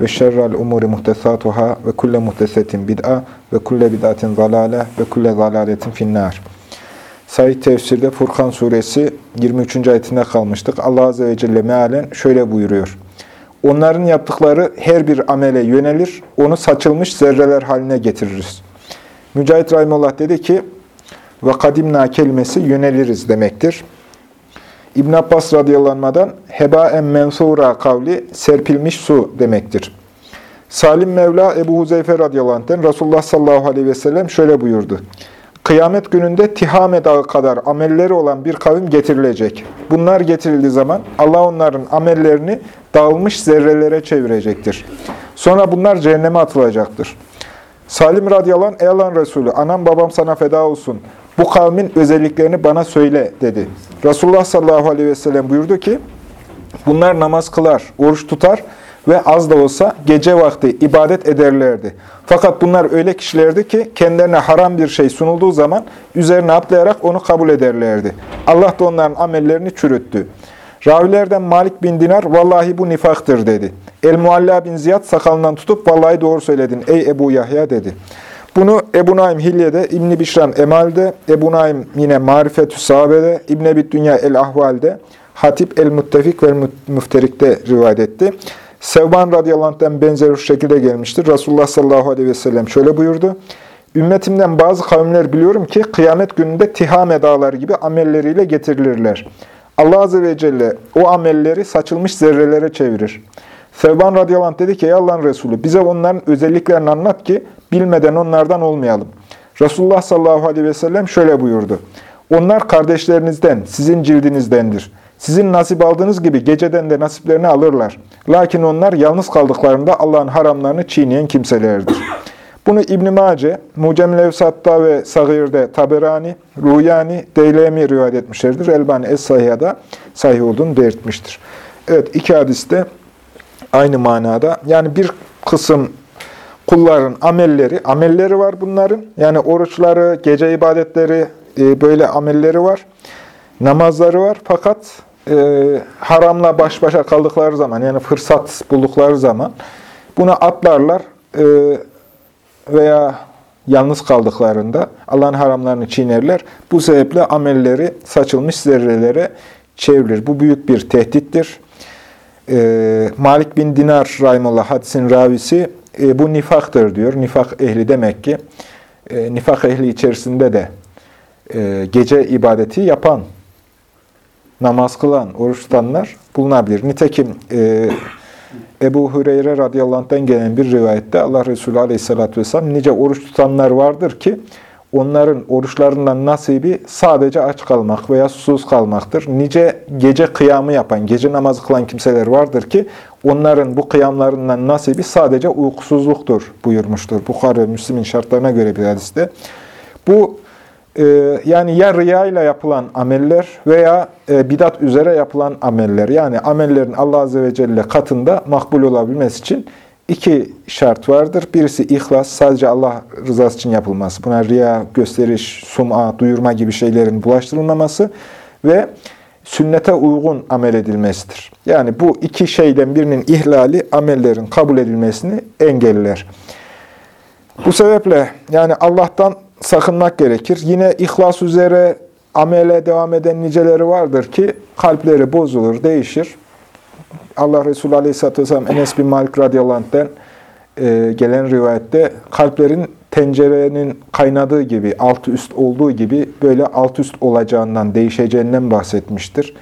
ve şerrel umuri muhtesatuhâ ve kulle muhtesetin bid'a ve kulle bid'atin zalâle ve kulle zalâletin finnâr. Sahih tefsirde Furkan suresi 23. ayetinde kalmıştık. Allah Azze ve Celle mealen şöyle buyuruyor. Onların yaptıkları her bir amele yönelir, onu saçılmış zerreler haline getiririz. Mücahit Rahimullah dedi ki, ve kadimna kelimesi yöneliriz demektir. İbn Abbas radıyallahu heba en mensura kavli serpilmiş su demektir. Salim Mevla Ebu Huzeyfe radıyallahu Resulullah sallallahu aleyhi ve sellem şöyle buyurdu. Kıyamet gününde Tihame dağı kadar amelleri olan bir kavim getirilecek. Bunlar getirildiği zaman Allah onların amellerini dağılmış zerrelere çevirecektir. Sonra bunlar cehenneme atılacaktır. Salim radıyallahu anh, ey Allah'ın Resulü, anam babam sana feda olsun. Bu kavmin özelliklerini bana söyle dedi. Resulullah sallallahu aleyhi ve sellem buyurdu ki, bunlar namaz kılar, oruç tutar ve az da olsa gece vakti ibadet ederlerdi. Fakat bunlar öyle kişilerdi ki kendilerine haram bir şey sunulduğu zaman üzerine atlayarak onu kabul ederlerdi. Allah da onların amellerini çürüttü. Ravilerden Malik bin Dinar, vallahi bu nifaktır dedi. El-Mualla bin Ziyad sakalından tutup, vallahi doğru söyledin ey Ebu Yahya dedi. Bunu Ebu Naim Hilye'de, İbn-i Bişran Emal'de, Ebu Naim yine Marifetü Sahabe'de, İbn-i Ebit Dünya El-Ahval'de, Hatip El-Muttefik ve El-Müfterik'te rivayet etti. Sevban radıyallahu anh'ten benzer şekilde gelmiştir. Resulullah sallallahu aleyhi ve sellem şöyle buyurdu. Ümmetimden bazı kavimler biliyorum ki kıyamet gününde tihame dağları gibi amelleriyle getirilirler. Allah azze ve celle o amelleri saçılmış zerrelere çevirir. Sevban radıyallahu dedi ki ey Allah'ın Resulü bize onların özelliklerini anlat ki bilmeden onlardan olmayalım. Resulullah sallallahu aleyhi ve sellem şöyle buyurdu. Onlar kardeşlerinizden, sizin cildinizdendir. Sizin nasip aldığınız gibi geceden de nasiplerini alırlar. Lakin onlar yalnız kaldıklarında Allah'ın haramlarını çiğneyen kimselerdir. Bunu İbn-i Mace, Mucem Levsat'ta ve Sagir'de Taberani, Ruyani, Deylemi rivayet etmişlerdir. Elbani Es-Sahiha'da sahih olduğunu belirtmiştir. Evet, iki hadiste aynı manada. Yani bir kısım kulların amelleri, amelleri var bunların. Yani oruçları, gece ibadetleri, e, böyle amelleri var. Namazları var. Fakat e, haramla baş başa kaldıkları zaman, yani fırsat buldukları zaman buna atlarlar e, veya yalnız kaldıklarında Allah'ın haramlarını çiğnerler. Bu sebeple amelleri saçılmış zerrelere çevrilir. Bu büyük bir tehdittir. E, Malik bin Dinar Rahimullah hadisin ravisi e, bu nifaktır diyor. Nifak ehli demek ki e, nifak ehli içerisinde de e, gece ibadeti yapan, namaz kılan, oruç tutanlar bulunabilir. Nitekim e, Ebu Hüreyre radıyallahu gelen bir rivayette Allah Resulü aleyhissalatü vesselam nice oruç tutanlar vardır ki onların oruçlarından nasibi sadece aç kalmak veya susuz kalmaktır. Nice gece kıyamı yapan, gece namazı kılan kimseler vardır ki onların bu kıyamlarından nasibi sadece uykusuzluktur buyurmuştur. Bukhara ve Müslim'in şartlarına göre bir hadiste. Bu e, yani ya riya ile yapılan ameller veya e, bidat üzere yapılan ameller. Yani amellerin Allah Azze ve Celle katında makbul olabilmesi için iki şart vardır. Birisi ihlas, sadece Allah rızası için yapılması. Buna riya, gösteriş, sum'a, duyurma gibi şeylerin bulaştırılmaması ve sünnete uygun amel edilmesidir. Yani bu iki şeyden birinin ihlali amellerin kabul edilmesini engeller. Bu sebeple yani Allah'tan sakınmak gerekir. Yine ihlas üzere amele devam eden niceleri vardır ki kalpleri bozulur, değişir. Allah Resulü Aleyhisselatü Vesselam Enes bin Malik radıyallahu e, gelen rivayette kalplerin tencerenin kaynadığı gibi, altı üst olduğu gibi böyle alt üst olacağından, değişeceğinden bahsetmiştir.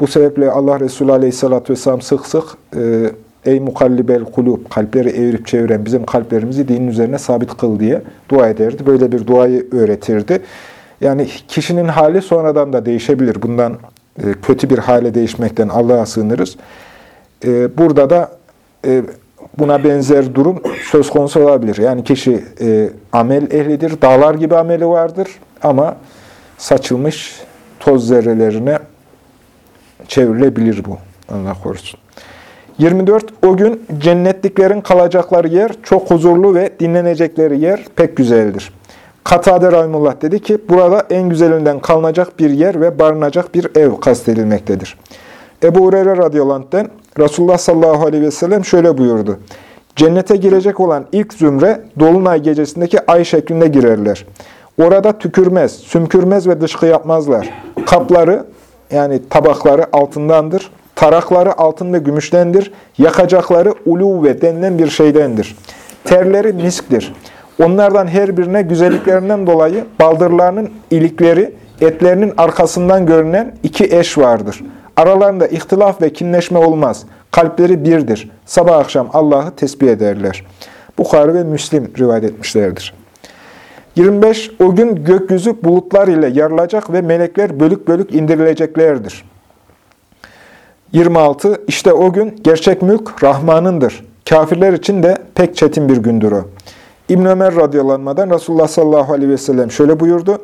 Bu sebeple Allah Resulü Aleyhisselatü Vesselam sık sık e, Ey mukallibel kulub, kalpleri evirip çeviren bizim kalplerimizi dinin üzerine sabit kıl diye dua ederdi. Böyle bir duayı öğretirdi. Yani kişinin hali sonradan da değişebilir. Bundan kötü bir hale değişmekten Allah'a sığınırız. E, burada da e, buna benzer durum söz konusu olabilir. Yani kişi e, amel ehlidir, dağlar gibi ameli vardır ama saçılmış toz zerrelerine çevrilebilir bu. Allah korusun. 24. O gün cennetliklerin kalacakları yer çok huzurlu ve dinlenecekleri yer pek güzeldir. Katade Rahimullah dedi ki, burada en güzelinden kalınacak bir yer ve barınacak bir ev kastedilmektedir. Ebu Hureyre radıyallahu anh'ten Resulullah sallallahu aleyhi ve sellem şöyle buyurdu. Cennete girecek olan ilk zümre Dolunay gecesindeki ay şeklinde girerler. Orada tükürmez, sümkürmez ve dışkı yapmazlar. Kapları yani tabakları altındandır. Tarakları altın ve gümüştendir. Yakacakları ulu ve denilen bir şeydendir. Terleri misktir. Onlardan her birine güzelliklerinden dolayı baldırlarının ilikleri, etlerinin arkasından görünen iki eş vardır. Aralarında ihtilaf ve kinleşme olmaz. Kalpleri birdir. Sabah akşam Allah'ı tesbih ederler. Bukhari ve Müslim rivayet etmişlerdir. 25. O gün gökyüzü bulutlar ile yarılacak ve melekler bölük bölük indirileceklerdir. 26. İşte o gün gerçek mülk Rahman'ındır. Kafirler için de pek çetin bir gündür o. İbn Ömer radıyallahu Resulullah sallallahu aleyhi ve sellem şöyle buyurdu.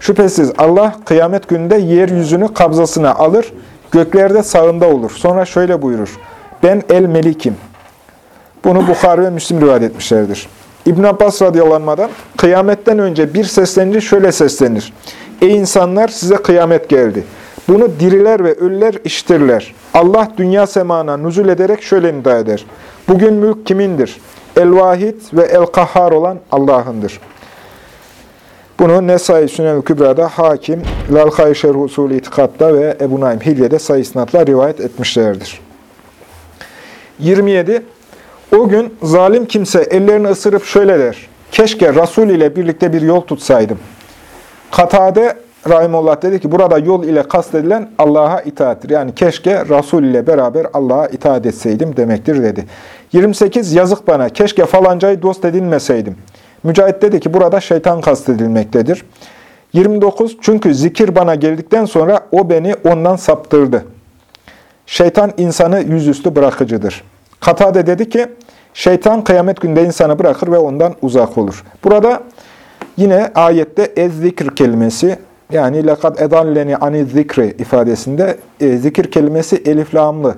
Şüphesiz Allah kıyamet gününde yeryüzünü kabzasına alır, göklerde sağında olur. Sonra şöyle buyurur. Ben el-melikim. Bunu Bukhari ve Müslim rivayet etmişlerdir. İbn Abbas radıyallahu kıyametten önce bir seslenince şöyle seslenir. Ey insanlar size kıyamet geldi. Bunu diriler ve ölüler işitirler. Allah dünya semana nüzul ederek şöyle nida eder. Bugün mülk kimindir? El-Vahid ve El-Kahhar olan Allah'ındır. Bunu Nesai Sünel Kübra'da Hakim, Lalkay Şerh Usulü İtikad'da ve Ebu Naim Hilye'de sayı isnatla rivayet etmişlerdir. 27. O gün zalim kimse ellerini ısırıp şöyle der. Keşke Resul ile birlikte bir yol tutsaydım. Katade Rahimullah dedi ki burada yol ile kastedilen Allah'a itaattir. Yani keşke Resul ile beraber Allah'a itaat etseydim demektir dedi. 28 yazık bana keşke falancayı dost edinmeseydim. Mücahit dedi ki burada şeytan kastedilmektedir. 29 çünkü zikir bana geldikten sonra o beni ondan saptırdı. Şeytan insanı yüzüstü bırakıcıdır. Katade dedi ki şeytan kıyamet günde insanı bırakır ve ondan uzak olur. Burada yine ayette ez-zikr kelimesi yani lekad edalleni ani zikri ifadesinde e, zikir kelimesi eliflamlı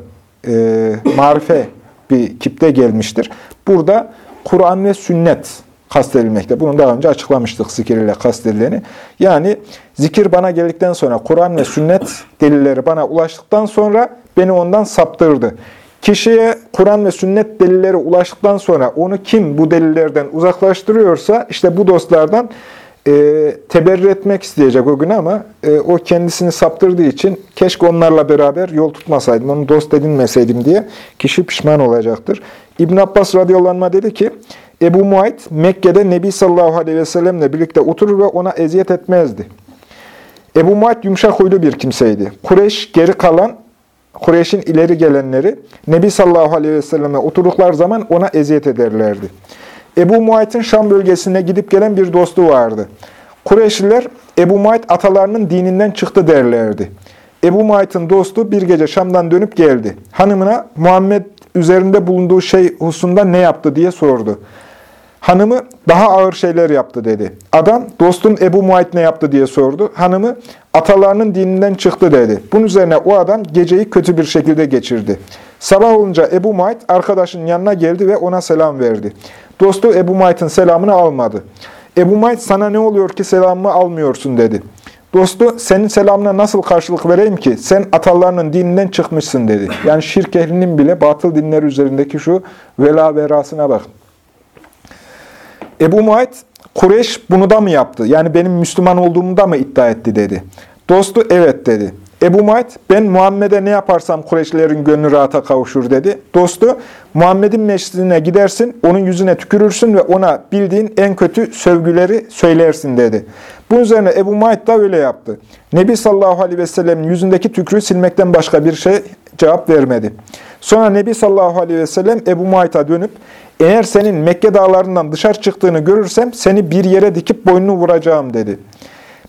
e, marife bir kipte gelmiştir. Burada Kur'an ve sünnet kastedilmekte. Bunu daha önce açıklamıştık zikir ile kastedileni. Yani zikir bana geldikten sonra, Kur'an ve sünnet delilleri bana ulaştıktan sonra beni ondan saptırdı. Kişiye Kur'an ve sünnet delilleri ulaştıktan sonra onu kim bu delillerden uzaklaştırıyorsa işte bu dostlardan e, teberrü etmek isteyecek o gün ama e, o kendisini saptırdığı için keşke onlarla beraber yol tutmasaydım, onu dost edinmeseydim diye kişi pişman olacaktır. İbn Abbas radıyallahu dedi ki, Ebu Muayt Mekke'de Nebi sallallahu aleyhi ve sellemle birlikte oturur ve ona eziyet etmezdi. Ebu Muayt yumuşak huylu bir kimseydi. Kureyş geri kalan, Kureyş'in ileri gelenleri Nebi sallallahu aleyhi ve selleme oturdukları zaman ona eziyet ederlerdi. Ebu Muayt'ın Şam bölgesine gidip gelen bir dostu vardı. Kureyşliler Ebu Muayt atalarının dininden çıktı derlerdi. Ebu Muayt'ın dostu bir gece Şam'dan dönüp geldi. Hanımına Muhammed üzerinde bulunduğu şey hususunda ne yaptı diye sordu. Hanımı daha ağır şeyler yaptı dedi. Adam dostum Ebu Muayt ne yaptı diye sordu. Hanımı atalarının dininden çıktı dedi. Bunun üzerine o adam geceyi kötü bir şekilde geçirdi. Sabah olunca Ebu Muayt arkadaşının yanına geldi ve ona selam verdi. Dostu Ebu Muayt'ın selamını almadı. Ebu Muayt sana ne oluyor ki selamımı almıyorsun dedi. Dostu senin selamına nasıl karşılık vereyim ki sen atalarının dininden çıkmışsın dedi. Yani şirk ehlinin bile batıl dinler üzerindeki şu vela verasına bak. Ebu Muayt, Kureyş bunu da mı yaptı? Yani benim Müslüman olduğumu da mı iddia etti dedi. Dostu evet dedi. Ebu Muayt, ben Muhammed'e ne yaparsam Kureyşlerin gönlü rahata kavuşur dedi. Dostu, Muhammed'in meclisine gidersin, onun yüzüne tükürürsün ve ona bildiğin en kötü sövgüleri söylersin dedi. Bu üzerine Ebu Muayt da öyle yaptı. Nebi sallallahu aleyhi ve sellemin yüzündeki tükrüğü silmekten başka bir şey cevap vermedi. Sonra Nebi sallallahu aleyhi ve sellem Ebu Muayt'a dönüp, eğer senin Mekke dağlarından dışarı çıktığını görürsem seni bir yere dikip boynunu vuracağım dedi.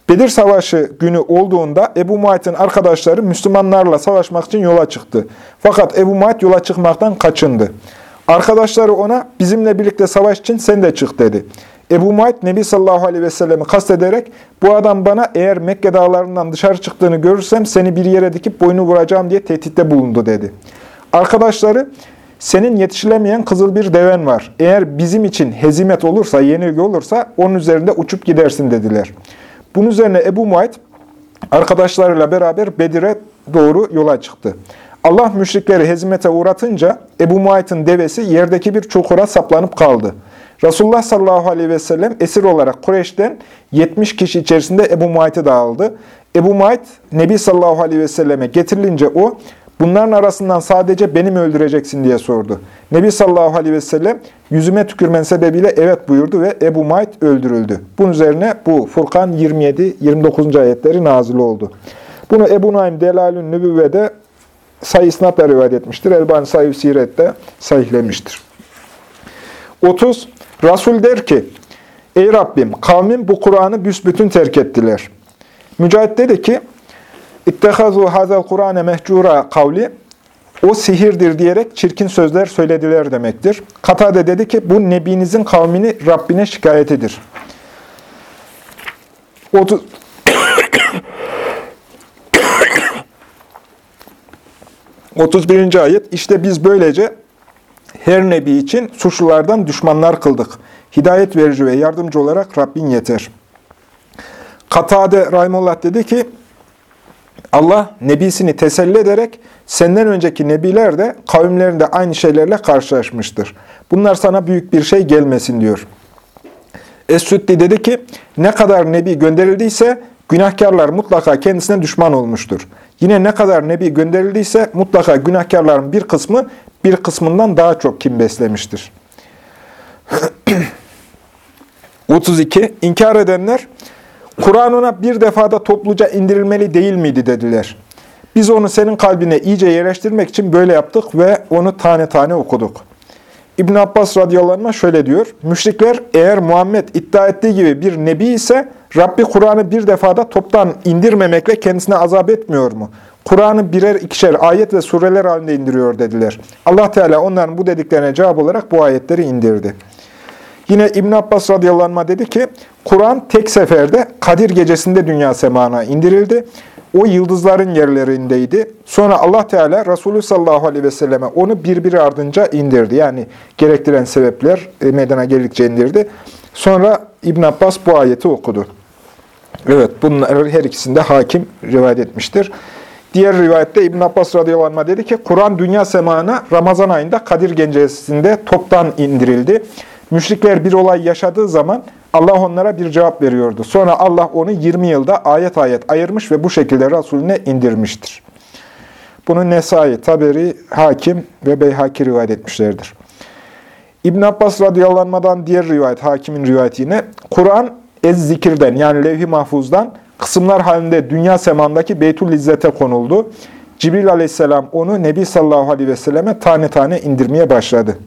Bedir Savaşı günü olduğunda Ebu Muayt'ın arkadaşları Müslümanlarla savaşmak için yola çıktı. Fakat Ebu Muayt yola çıkmaktan kaçındı. Arkadaşları ona bizimle birlikte savaş için sen de çık dedi. Ebu Muayt Nebi sallallahu aleyhi ve sellemi kastederek bu adam bana eğer Mekke dağlarından dışarı çıktığını görürsem seni bir yere dikip boynu vuracağım diye tehditte bulundu dedi. Arkadaşları senin yetişilemeyen kızıl bir deven var. Eğer bizim için hezimet olursa, yenilgi olursa onun üzerinde uçup gidersin dediler. Bunun üzerine Ebu Muayt arkadaşlarıyla beraber Bedir'e doğru yola çıktı. Allah müşrikleri hezimete uğratınca Ebu Muayt'ın devesi yerdeki bir çukura saplanıp kaldı. Resulullah sallallahu aleyhi ve sellem esir olarak Kureyş'ten 70 kişi içerisinde Ebu Muayt'ı da aldı. Ebu Muayt Nebi sallallahu aleyhi ve selleme getirilince o bunların arasından sadece beni mi öldüreceksin diye sordu. Nebi sallallahu aleyhi ve sellem yüzüme tükürmen sebebiyle evet buyurdu ve Ebu Muayt öldürüldü. Bunun üzerine bu Furkan 27-29. ayetleri nazil oldu. Bunu Ebu Naim Delalün Nübüvve'de sayı isnatla rivayet etmiştir. Elbani sayı sirette sahihlemiştir. 30. Resul der ki, Ey Rabbim kavmim bu Kur'an'ı büsbütün terk ettiler. Mücahit dedi ki, İttehazu hazel Kur'ane mehcura kavli, o sihirdir diyerek çirkin sözler söylediler demektir. Katade dedi ki, bu Nebinizin kavmini Rabbine şikayetidir. 30. 31. ayet, işte biz böylece her nebi için suçlulardan düşmanlar kıldık. Hidayet verici ve yardımcı olarak Rabbin yeter. Katade Rahimullah dedi ki, Allah nebisini teselli ederek senden önceki nebiler de kavimlerinde aynı şeylerle karşılaşmıştır. Bunlar sana büyük bir şey gelmesin diyor. Es-Süddi dedi ki, ne kadar nebi gönderildiyse günahkarlar mutlaka kendisine düşman olmuştur. Yine ne kadar nebi gönderildiyse mutlaka günahkarların bir kısmı bir kısmından daha çok kim beslemiştir. 32. İnkar edenler, Kur'an ona bir defada topluca indirilmeli değil miydi dediler. Biz onu senin kalbine iyice yerleştirmek için böyle yaptık ve onu tane tane okuduk. İbn Abbas radıyallahu anh şöyle diyor. Müşrikler eğer Muhammed iddia ettiği gibi bir nebi ise Rabbi Kur'an'ı bir defada toptan indirmemekle kendisine azap etmiyor mu? Kur'an'ı birer ikişer ayet ve sureler halinde indiriyor dediler. Allah Teala onların bu dediklerine cevap olarak bu ayetleri indirdi. Yine İbn Abbas radıyallahu anh dedi ki, Kur'an tek seferde Kadir gecesinde dünya semana indirildi. O yıldızların yerlerindeydi. Sonra Allah Teala Resulü sallallahu aleyhi ve selleme onu birbiri ardınca indirdi. Yani gerektiren sebepler e, meydana geldikçe indirdi. Sonra İbn Abbas bu ayeti okudu. Evet, bunlar her ikisinde hakim rivayet etmiştir. Diğer rivayette İbn Abbas radıyallahu anh dedi ki, Kur'an dünya semana Ramazan ayında Kadir gecesinde toptan indirildi. Müşrikler bir olay yaşadığı zaman Allah onlara bir cevap veriyordu. Sonra Allah onu 20 yılda ayet ayet ayırmış ve bu şekilde Resulüne indirmiştir. Bunu Nesai, Taberi, Hakim ve Beyhaki rivayet etmişlerdir. İbn Abbas radıyallahu diğer rivayet, Hakim'in rivayeti yine, Kur'an ez zikirden yani levh-i mahfuzdan kısımlar halinde dünya semandaki Beytül İzzet'e konuldu. Cibril aleyhisselam onu Nebi sallallahu aleyhi ve selleme tane tane indirmeye başladı.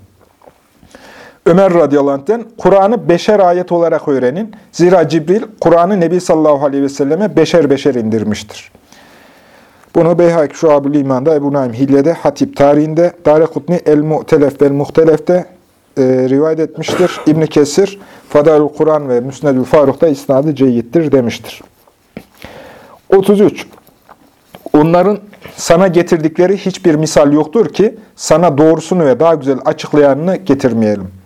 Ömer radıyallahu anh'ten Kur'an'ı beşer ayet olarak öğrenin. Zira Cibril Kur'an'ı Nebi sallallahu aleyhi ve selleme beşer beşer indirmiştir. Bunu Beyhak Şuab-ül İman'da, Ebu Naim Hilye'de, Hatip tarihinde, Darekutni El-Mu'telef vel Muhtelef'te e, rivayet etmiştir. İbn Kesir, Fadalül Kur'an ve Müsnedül Faruk'ta isnadı ceyyittir demiştir. 33. Onların sana getirdikleri hiçbir misal yoktur ki sana doğrusunu ve daha güzel açıklayanını getirmeyelim.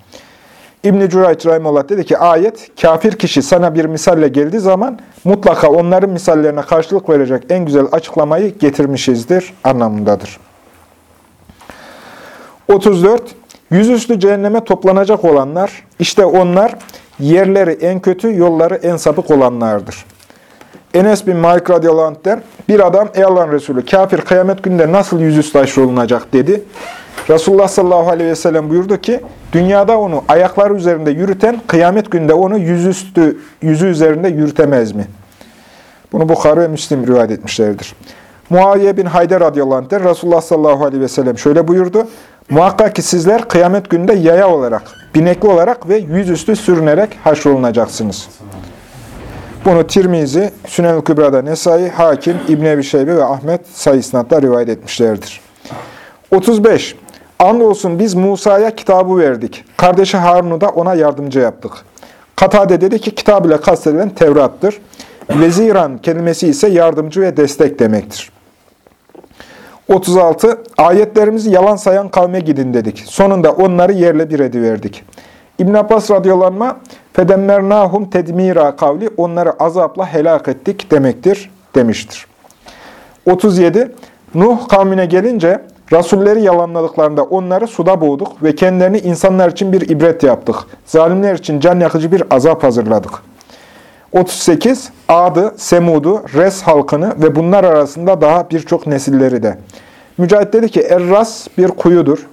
İbn-i Cürayç Rahimullah dedi ki ayet, kafir kişi sana bir misalle geldiği zaman mutlaka onların misallerine karşılık verecek en güzel açıklamayı getirmişizdir anlamındadır. 34. Yüzüstü cehenneme toplanacak olanlar, işte onlar yerleri en kötü, yolları en sapık olanlardır. Enes bin Malik radıyallahu bir adam ey Allah'ın Resulü kafir kıyamet gününde nasıl yüzüstü olunacak dedi. Resulullah sallallahu aleyhi ve sellem buyurdu ki dünyada onu ayakları üzerinde yürüten kıyamet günde onu yüzüstü yüzü üzerinde yürütemez mi? Bunu Bukhara ve Müslim rivayet etmişlerdir. Muaviye bin Hayder radıyallahu anh'den Resulullah sallallahu aleyhi ve sellem şöyle buyurdu. Muhakkak ki sizler kıyamet gününde yaya olarak, binekli olarak ve yüzüstü sürünerek haşrolunacaksınız. Bunu Tirmizi, Sünel-i Kübra'da Nesai, Hakim, İbn Ebi Şeybe ve Ahmet sayısınatla rivayet etmişlerdir. 35. Andolsun biz Musa'ya kitabı verdik. Kardeşi Harun'u da ona yardımcı yaptık. Katade dedi ki kitap ile kastedilen Tevrat'tır. Veziran kelimesi ise yardımcı ve destek demektir. 36. Ayetlerimizi yalan sayan kavme gidin dedik. Sonunda onları yerle bir ediverdik. İbn Abbas radıyallahu anh, fedemmernahum tedmira kavli onları azapla helak ettik demektir demiştir. 37. Nuh kavmine gelince Rasulleri yalanladıklarında onları suda boğduk ve kendilerini insanlar için bir ibret yaptık. Zalimler için can yakıcı bir azap hazırladık. 38. Ad'ı, Semud'u, Res halkını ve bunlar arasında daha birçok nesilleri de. Mücahit dedi ki Erras bir kuyudur.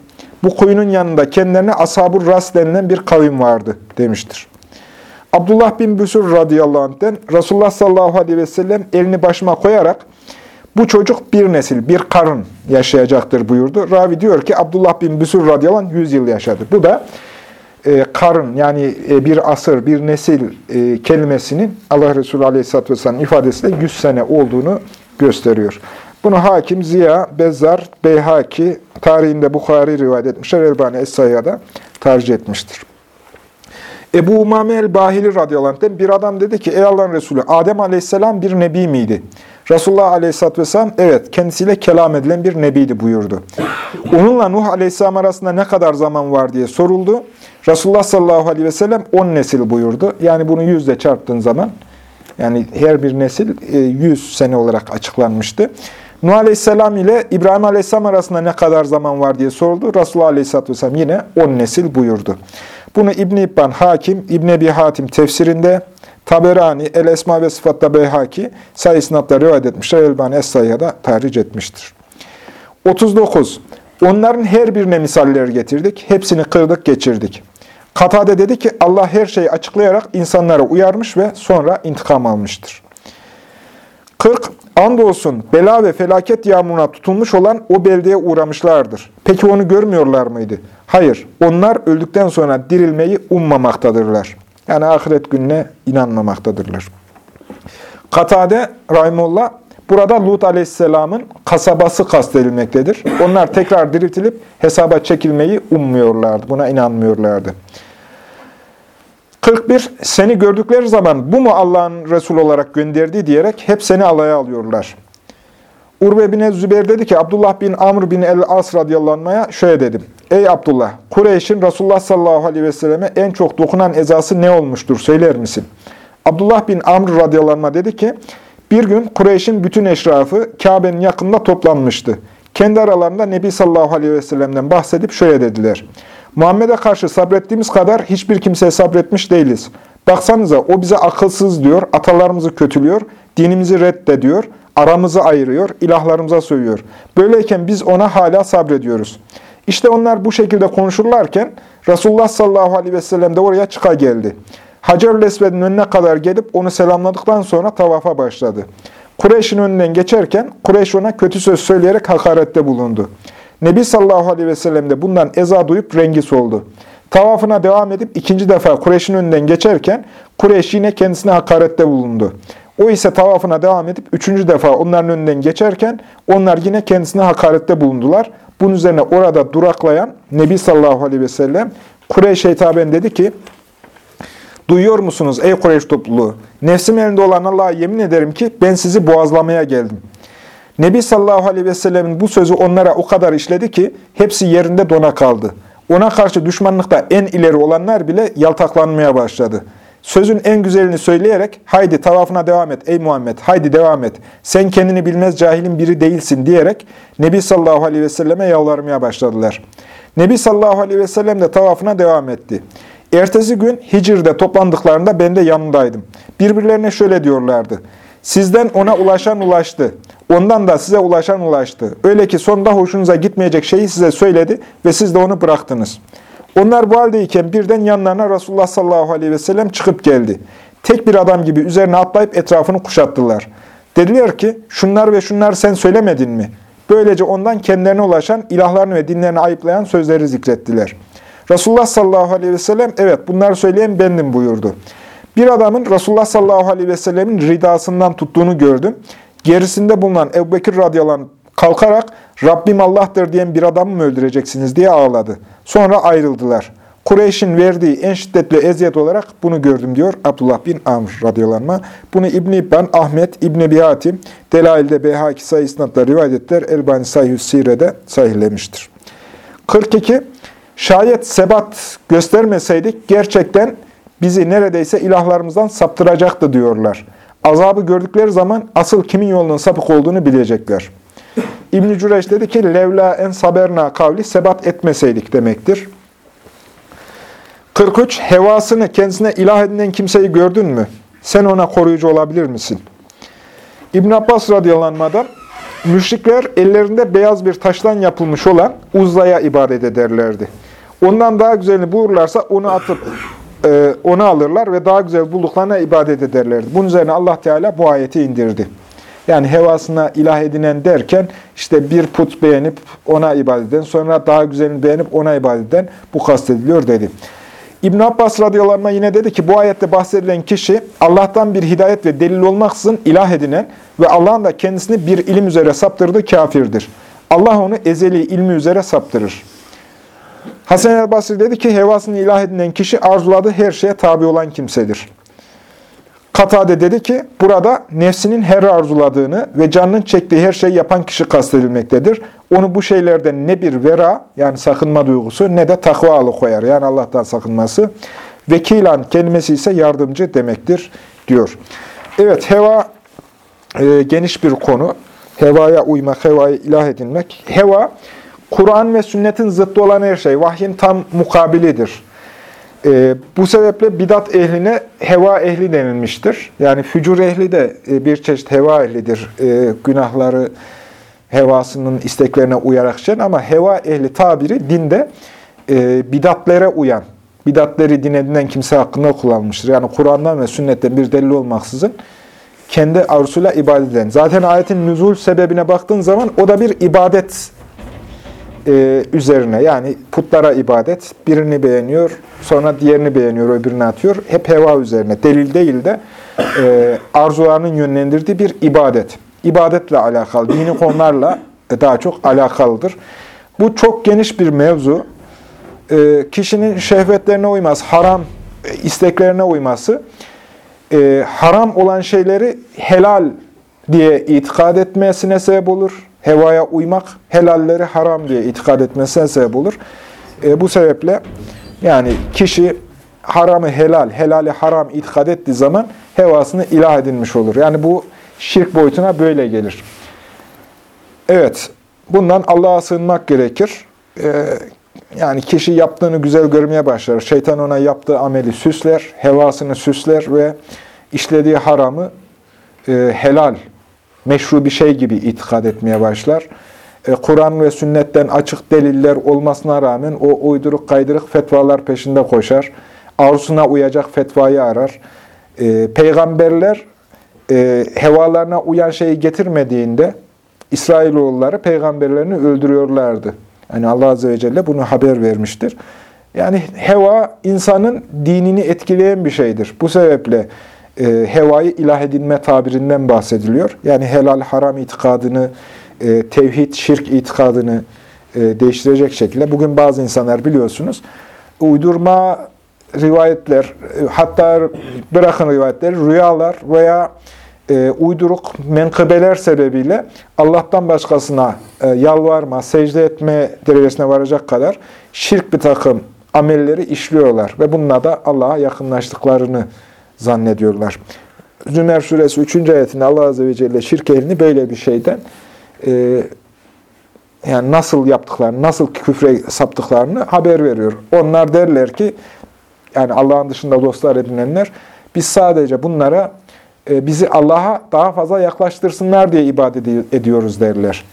Bu kuyunun yanında kendilerine Ashab-ı Ras denilen bir kavim vardı demiştir. Abdullah bin Büsür radıyallahu anh'den Resulullah sallallahu aleyhi ve sellem elini başıma koyarak bu çocuk bir nesil, bir karın yaşayacaktır buyurdu. Ravi diyor ki Abdullah bin Büsür radıyallahu anh 100 yıl yaşadı. Bu da e, karın yani e, bir asır, bir nesil e, kelimesinin Allah Resulü aleyhisselatü vesselam ifadesiyle 100 sene olduğunu gösteriyor. Bunu Hakim, Ziya, Bezzar, Beyhaki, tarihinde Bukhari rivayet etmişler. Elbani Es-Sayya'da tercih etmiştir. Ebu Umame el-Bahili radıyallahu anh'den bir adam dedi ki, Ey Allah'ın Resulü, Adem aleyhisselam bir nebi miydi? Resulullah aleyhisselatü vesselam, evet kendisiyle kelam edilen bir nebiydi buyurdu. Onunla Nuh aleyhisselam arasında ne kadar zaman var diye soruldu. Resulullah sallallahu aleyhi ve sellem 10 nesil buyurdu. Yani bunu yüzle çarptığın zaman, yani her bir nesil 100 e, sene olarak açıklanmıştı. Nuh Aleyhisselam ile İbrahim Aleyhisselam arasında ne kadar zaman var diye sordu. Resulullah Aleyhisselatü Vesselam yine 10 nesil buyurdu. Bunu İbn-i İbban Hakim, İbn Ebi Hatim tefsirinde, Taberani, El Esma ve Sıfat'ta Beyhaki sayısınatla rivayet etmişler. Elbani Es-Sayya'da da tahric etmiştir. 39. Onların her birine misaller getirdik. Hepsini kırdık, geçirdik. Katade dedi ki Allah her şeyi açıklayarak insanları uyarmış ve sonra intikam almıştır. 40. Andolsun bela ve felaket yağmuruna tutulmuş olan o beldeye uğramışlardır. Peki onu görmüyorlar mıydı? Hayır. Onlar öldükten sonra dirilmeyi ummamaktadırlar. Yani ahiret gününe inanmamaktadırlar. Katade Rahimullah burada Lut Aleyhisselam'ın kasabası kastedilmektedir. Onlar tekrar diriltilip hesaba çekilmeyi ummuyorlardı. Buna inanmıyorlardı. 41. Seni gördükleri zaman bu mu Allah'ın Resul olarak gönderdiği diyerek hep seni alaya alıyorlar. Urve bin Zübeyir dedi ki Abdullah bin Amr bin el-As radıyallahu şöyle dedim. Ey Abdullah, Kureyş'in Resulullah sallallahu aleyhi ve selleme en çok dokunan ezası ne olmuştur söyler misin? Abdullah bin Amr radıyallahu dedi ki bir gün Kureyş'in bütün eşrafı Kabe'nin yakında toplanmıştı. Kendi aralarında Nebi sallallahu aleyhi ve sellem'den bahsedip şöyle dediler. Muhammed'e karşı sabrettiğimiz kadar hiçbir kimseye sabretmiş değiliz. Baksanıza o bize akılsız diyor, atalarımızı kötülüyor, dinimizi reddediyor, aramızı ayırıyor, ilahlarımıza sövüyor. Böyleyken biz ona hala sabrediyoruz. İşte onlar bu şekilde konuşurlarken Resulullah sallallahu aleyhi ve sellem de oraya çıka geldi. Hacer-ül Esved'in önüne kadar gelip onu selamladıktan sonra tavafa başladı. Kureyş'in önünden geçerken Kureyş ona kötü söz söyleyerek hakarette bulundu. Nebi sallallahu aleyhi ve sellem de bundan eza duyup rengi soldu. Tavafına devam edip ikinci defa Kureyş'in önünden geçerken Kureyş yine kendisine hakarette bulundu. O ise tavafına devam edip üçüncü defa onların önünden geçerken onlar yine kendisine hakarette bulundular. Bunun üzerine orada duraklayan Nebi sallallahu aleyhi ve sellem Kureyş'e hitaben dedi ki, Duyuyor musunuz ey Kureyş topluluğu? Nefsim elinde olan Allah'a yemin ederim ki ben sizi boğazlamaya geldim. Nebi sallallahu aleyhi ve sellemin bu sözü onlara o kadar işledi ki hepsi yerinde dona kaldı. Ona karşı düşmanlıkta en ileri olanlar bile yaltaklanmaya başladı. Sözün en güzelini söyleyerek haydi tavafına devam et ey Muhammed haydi devam et. Sen kendini bilmez cahilin biri değilsin diyerek Nebi sallallahu aleyhi ve selleme yalvarmaya başladılar. Nebi sallallahu aleyhi ve sellem de tavafına devam etti. Ertesi gün Hicr'de toplandıklarında ben de yanındaydım. Birbirlerine şöyle diyorlardı. Sizden ona ulaşan ulaştı. Ondan da size ulaşan ulaştı. Öyle ki sonunda hoşunuza gitmeyecek şeyi size söyledi ve siz de onu bıraktınız. Onlar bu haldeyken birden yanlarına Resulullah sallallahu aleyhi ve sellem çıkıp geldi. Tek bir adam gibi üzerine atlayıp etrafını kuşattılar. Dediler ki, şunlar ve şunlar sen söylemedin mi? Böylece ondan kendilerine ulaşan, ilahlarını ve dinlerini ayıplayan sözleri zikrettiler. Resulullah sallallahu aleyhi ve sellem, evet bunları söyleyen bendim buyurdu. Bir adamın Resulullah sallallahu aleyhi ve sellemin ridasından tuttuğunu gördüm. Gerisinde bulunan Ebu Bekir radıyallahu kalkarak Rabbim Allah'tır diyen bir adamı mı öldüreceksiniz diye ağladı. Sonra ayrıldılar. Kureyş'in verdiği en şiddetli eziyet olarak bunu gördüm diyor Abdullah bin Amr radıyallahu. Bunu İbn-i İbban, Ahmet, İbn-i Bihatim, Delail'de Beyhaki sayı isnatla rivayet ettiler. Elbani Sayhü Sire'de sahihlemiştir. 42. Şayet sebat göstermeseydik gerçekten bizi neredeyse ilahlarımızdan saptıracaktı diyorlar. Azabı gördükleri zaman asıl kimin yolunun sapık olduğunu bilecekler. İbn-i Cüreş dedi ki, levla en saberna kavli sebat etmeseydik demektir. 43. Hevasını kendisine ilah edinen kimseyi gördün mü? Sen ona koruyucu olabilir misin? İbn Abbas radıyallahu müşrikler ellerinde beyaz bir taştan yapılmış olan uzlaya ibadet ederlerdi. Ondan daha güzelini bulurlarsa onu atıp e, onu alırlar ve daha güzel bulduklarına ibadet ederlerdi. Bunun üzerine Allah Teala bu ayeti indirdi. Yani hevasına ilah edinen derken işte bir put beğenip ona ibadet eden, sonra daha güzelini beğenip ona ibadet eden bu kastediliyor dedi. İbn Abbas radıyallahu yine dedi ki bu ayette bahsedilen kişi Allah'tan bir hidayet ve delil olmaksızın ilah edinen ve Allah'ın da kendisini bir ilim üzere saptırdığı kafirdir. Allah onu ezeli ilmi üzere saptırır. Hasan el-Basri dedi ki hevasını ilah edinen kişi arzuladığı her şeye tabi olan kimsedir. Katade dedi ki burada nefsinin her arzuladığını ve canının çektiği her şeyi yapan kişi kastedilmektedir. Onu bu şeylerden ne bir vera yani sakınma duygusu ne de takva alıkoyar yani Allah'tan sakınması. Vekilan kelimesi ise yardımcı demektir diyor. Evet heva e, geniş bir konu. Hevaya uymak, hevayı ilah edinmek. Heva Kur'an ve sünnetin zıttı olan her şey. Vahyin tam mukabilidir. E, bu sebeple bidat ehline heva ehli denilmiştir. Yani fücur ehli de e, bir çeşit heva ehlidir. E, günahları hevasının isteklerine uyarak işleyen ama heva ehli tabiri dinde e, bidatlere uyan, bidatleri din edinen kimse hakkında kullanılmıştır. Yani Kur'an'dan ve sünnetten bir delil olmaksızın kendi arzusuyla ibadet eden. Zaten ayetin nüzul sebebine baktığın zaman o da bir ibadet e, üzerine. Yani putlara ibadet birini beğeniyor sonra diğerini beğeniyor öbürünü atıyor. Hep heva üzerine. Delil değil de e, arzularının yönlendirdiği bir ibadet. İbadetle alakalı dini konularla daha çok alakalıdır. Bu çok geniş bir mevzu. E, kişinin şehvetlerine uymaz haram e, isteklerine uyması. E, haram olan şeyleri helal diye itikad etmesine sebep olur hevaya uymak helalleri haram diye itikad etmesine sebep olur. E, bu sebeple yani kişi haramı helal, helali haram itikad ettiği zaman hevasını ilah edinmiş olur. Yani bu şirk boyutuna böyle gelir. Evet, bundan Allah'a sığınmak gerekir. Ee, yani kişi yaptığını güzel görmeye başlar. Şeytan ona yaptığı ameli süsler, hevasını süsler ve işlediği haramı e, helal meşru bir şey gibi itikad etmeye başlar. E, Kur'an ve sünnetten açık deliller olmasına rağmen o uyduruk kaydırık fetvalar peşinde koşar. Arzusuna uyacak fetvayı arar. E, peygamberler e, hevalarına uyan şeyi getirmediğinde İsrailoğulları peygamberlerini öldürüyorlardı. Yani Allah Azze ve Celle bunu haber vermiştir. Yani heva insanın dinini etkileyen bir şeydir. Bu sebeple e, hevayı ilah edinme tabirinden bahsediliyor. Yani helal haram itikadını, e, tevhid şirk itikadını e, değiştirecek şekilde. Bugün bazı insanlar biliyorsunuz uydurma rivayetler, e, hatta bırakın rivayetleri, rüyalar veya e, uyduruk menkıbeler sebebiyle Allah'tan başkasına e, yalvarma, secde etme derecesine varacak kadar şirk bir takım amelleri işliyorlar ve bununla da Allah'a yakınlaştıklarını zannediyorlar. Zümer suresi 3. ayetinde Allah Azze ve Celle şirk ehlini böyle bir şeyden e, yani nasıl yaptıklarını, nasıl küfre saptıklarını haber veriyor. Onlar derler ki, yani Allah'ın dışında dostlar edinenler, biz sadece bunlara e, bizi Allah'a daha fazla yaklaştırsınlar diye ibadet ediyoruz derler.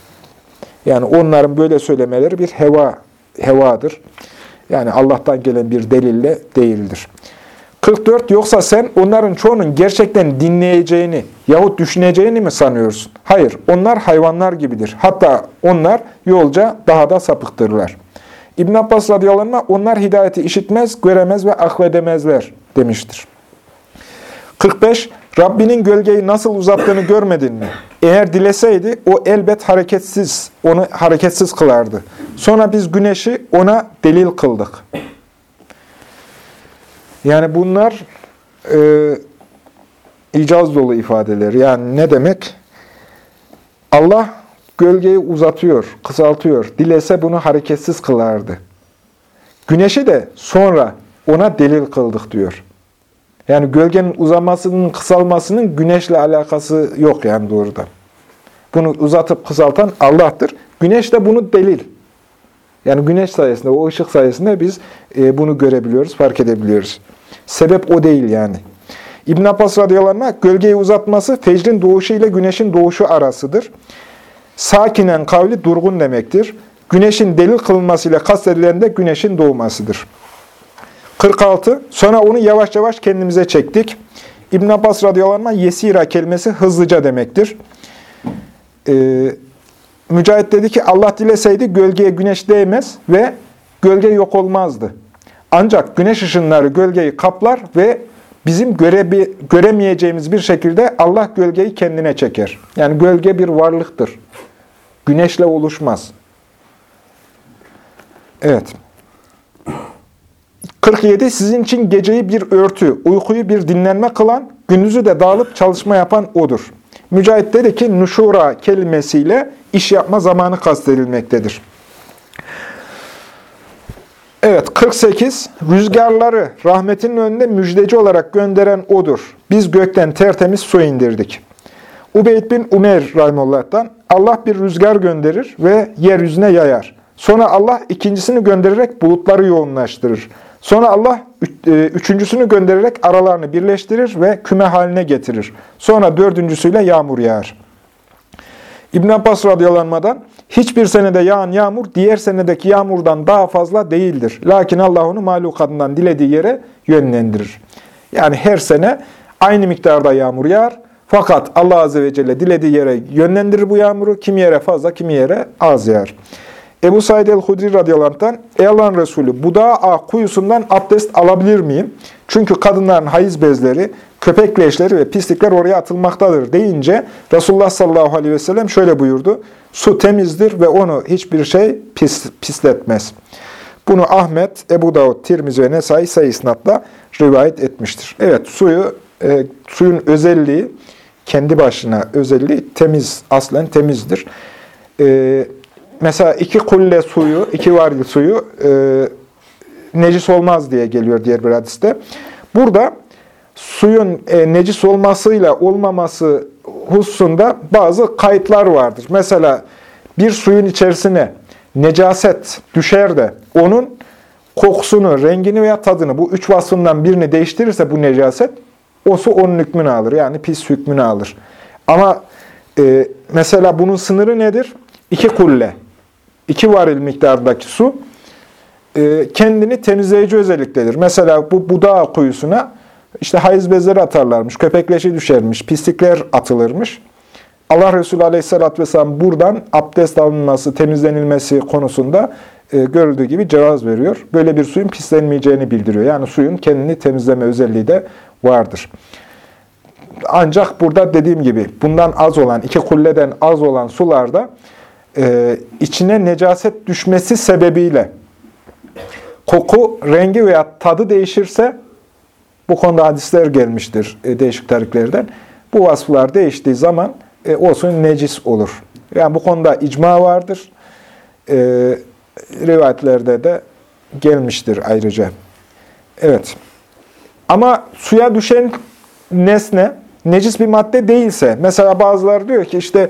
Yani onların böyle söylemeleri bir heva hevadır. Yani Allah'tan gelen bir delille değildir. 44 yoksa sen onların çoğunun gerçekten dinleyeceğini yahut düşüneceğini mi sanıyorsun? Hayır, onlar hayvanlar gibidir. Hatta onlar yolca daha da sapıktırlar. İbn Abbas radıyallahu anh, onlar hidayeti işitmez, göremez ve akledemezler demiştir. 45. Rabbinin gölgeyi nasıl uzattığını görmedin mi? Eğer dileseydi o elbet hareketsiz, onu hareketsiz kılardı. Sonra biz güneşi ona delil kıldık. Yani bunlar e, icaz dolu ifadeler. Yani ne demek? Allah gölgeyi uzatıyor, kısaltıyor. Dilese bunu hareketsiz kılardı. Güneşi de sonra ona delil kıldık diyor. Yani gölgenin uzamasının, kısalmasının güneşle alakası yok yani doğrudan. Bunu uzatıp kısaltan Allah'tır. Güneş de bunu delil. Yani güneş sayesinde, o ışık sayesinde biz e, bunu görebiliyoruz, fark edebiliyoruz. Sebep o değil yani. İbn Abbas radıyallahu anh, gölgeyi uzatması fecrin doğuşu ile güneşin doğuşu arasıdır. Sakinen kavli durgun demektir. Güneşin delil kılınmasıyla kastedilen de güneşin doğmasıdır. 46. Sonra onu yavaş yavaş kendimize çektik. İbn Abbas radıyallahu anh, yesira kelimesi hızlıca demektir. Ee, Mücahit dedi ki Allah dileseydi gölgeye güneş değmez ve gölge yok olmazdı. Ancak güneş ışınları gölgeyi kaplar ve bizim görebi, göremeyeceğimiz bir şekilde Allah gölgeyi kendine çeker. Yani gölge bir varlıktır. Güneşle oluşmaz. Evet. 47. Sizin için geceyi bir örtü, uykuyu bir dinlenme kılan, gündüzü de dağılıp çalışma yapan O'dur. Mücahit dedi ki, nuşura kelimesiyle iş yapma zamanı kastedilmektedir. Evet, 48. Rüzgarları rahmetinin önünde müjdeci olarak gönderen O'dur. Biz gökten tertemiz su indirdik. Ubeyd bin Umer Rahimullah'tan Allah bir rüzgar gönderir ve yeryüzüne yayar. Sonra Allah ikincisini göndererek bulutları yoğunlaştırır. Sonra Allah e, üçüncüsünü göndererek aralarını birleştirir ve küme haline getirir. Sonra dördüncüsüyle yağmur yağar. İbn Abbas radıyallahu hiçbir senede yağan yağmur diğer senedeki yağmurdan daha fazla değildir. Lakin Allah onu mahlukatından dilediği yere yönlendirir. Yani her sene aynı miktarda yağmur yağar. Fakat Allah Azze ve Celle dilediği yere yönlendirir bu yağmuru. Kimi yere fazla, kimi yere az yağar. Ebu Said el-Hudri radıyallahu Ey Allah'ın Resulü, Buda'a kuyusundan abdest alabilir miyim? Çünkü kadınların hayız bezleri, köpek leşleri ve pislikler oraya atılmaktadır deyince Resulullah sallallahu aleyhi ve sellem şöyle buyurdu. Su temizdir ve onu hiçbir şey pis, pisletmez. Bunu Ahmet, Ebu Davud, Tirmizi ve Nesai sayısınatla rivayet etmiştir. Evet, suyu, e, suyun özelliği, kendi başına özelliği temiz, aslen temizdir. E, mesela iki kulle suyu, iki varil suyu e, necis olmaz diye geliyor diğer bir hadiste. Burada suyun e, necis olmasıyla olmaması hususunda bazı kayıtlar vardır. Mesela bir suyun içerisine necaset düşer de onun kokusunu, rengini veya tadını bu üç vasfından birini değiştirirse bu necaset o su onun hükmünü alır. Yani pis hükmünü alır. Ama e, mesela bunun sınırı nedir? İki kulle iki varil miktarındaki su e, kendini temizleyici özelliktedir. Mesela bu budağı kuyusuna işte hayız bezleri atarlarmış, köpekleşi düşermiş, pislikler atılırmış. Allah Resulü Aleyhisselatü Vesselam buradan abdest alınması, temizlenilmesi konusunda e, görüldüğü gibi cevaz veriyor. Böyle bir suyun pislenmeyeceğini bildiriyor. Yani suyun kendini temizleme özelliği de vardır. Ancak burada dediğim gibi bundan az olan, iki kulleden az olan sularda e, içine necaset düşmesi sebebiyle koku, rengi veya tadı değişirse bu konuda hadisler gelmiştir e, değişik tariklerden. Bu vasıflar değiştiği zaman e, o necis olur. Yani bu konuda icma vardır. E, rivayetlerde de gelmiştir ayrıca. Evet. Ama suya düşen nesne necis bir madde değilse, mesela bazıları diyor ki işte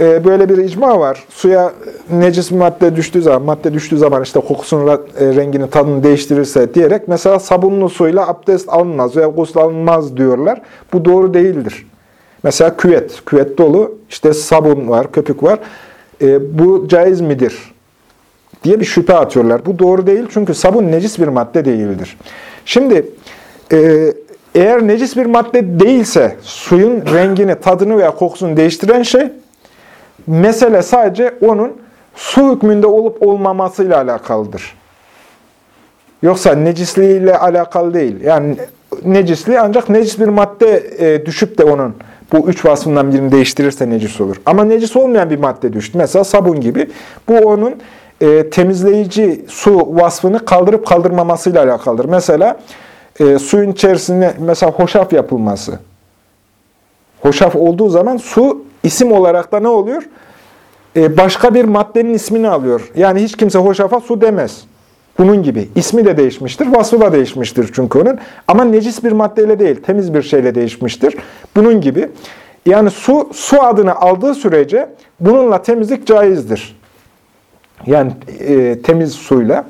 e, böyle bir icma var. Suya necis bir madde düştüğü zaman, madde düştüğü zaman işte kokusunu, e, rengini, tadını değiştirirse diyerek mesela sabunlu suyla abdest alınmaz veya gusül alınmaz diyorlar. Bu doğru değildir. Mesela küvet, küvet dolu işte sabun var, köpük var. E, bu caiz midir? diye bir şüphe atıyorlar. Bu doğru değil çünkü sabun necis bir madde değildir. Şimdi eğer necis bir madde değilse suyun rengini, tadını veya kokusunu değiştiren şey mesele sadece onun su hükmünde olup olmamasıyla alakalıdır. Yoksa necisliğiyle alakalı değil. Yani necisliği ancak necis bir madde e, düşüp de onun Bu üç vasfından birini değiştirirse necis olur. Ama necis olmayan bir madde düştü. Mesela sabun gibi. Bu onun e, temizleyici su vasfını kaldırıp kaldırmamasıyla alakalıdır. Mesela e, suyun içerisinde mesela hoşaf yapılması. Hoşaf olduğu zaman su isim olarak da ne oluyor? E, başka bir maddenin ismini alıyor. Yani hiç kimse hoşafa su demez. Bunun gibi. ismi de değişmiştir, vasfı da değişmiştir çünkü onun. Ama necis bir maddeyle değil, temiz bir şeyle değişmiştir. Bunun gibi. Yani su, su adını aldığı sürece bununla temizlik caizdir. Yani e, temiz suyla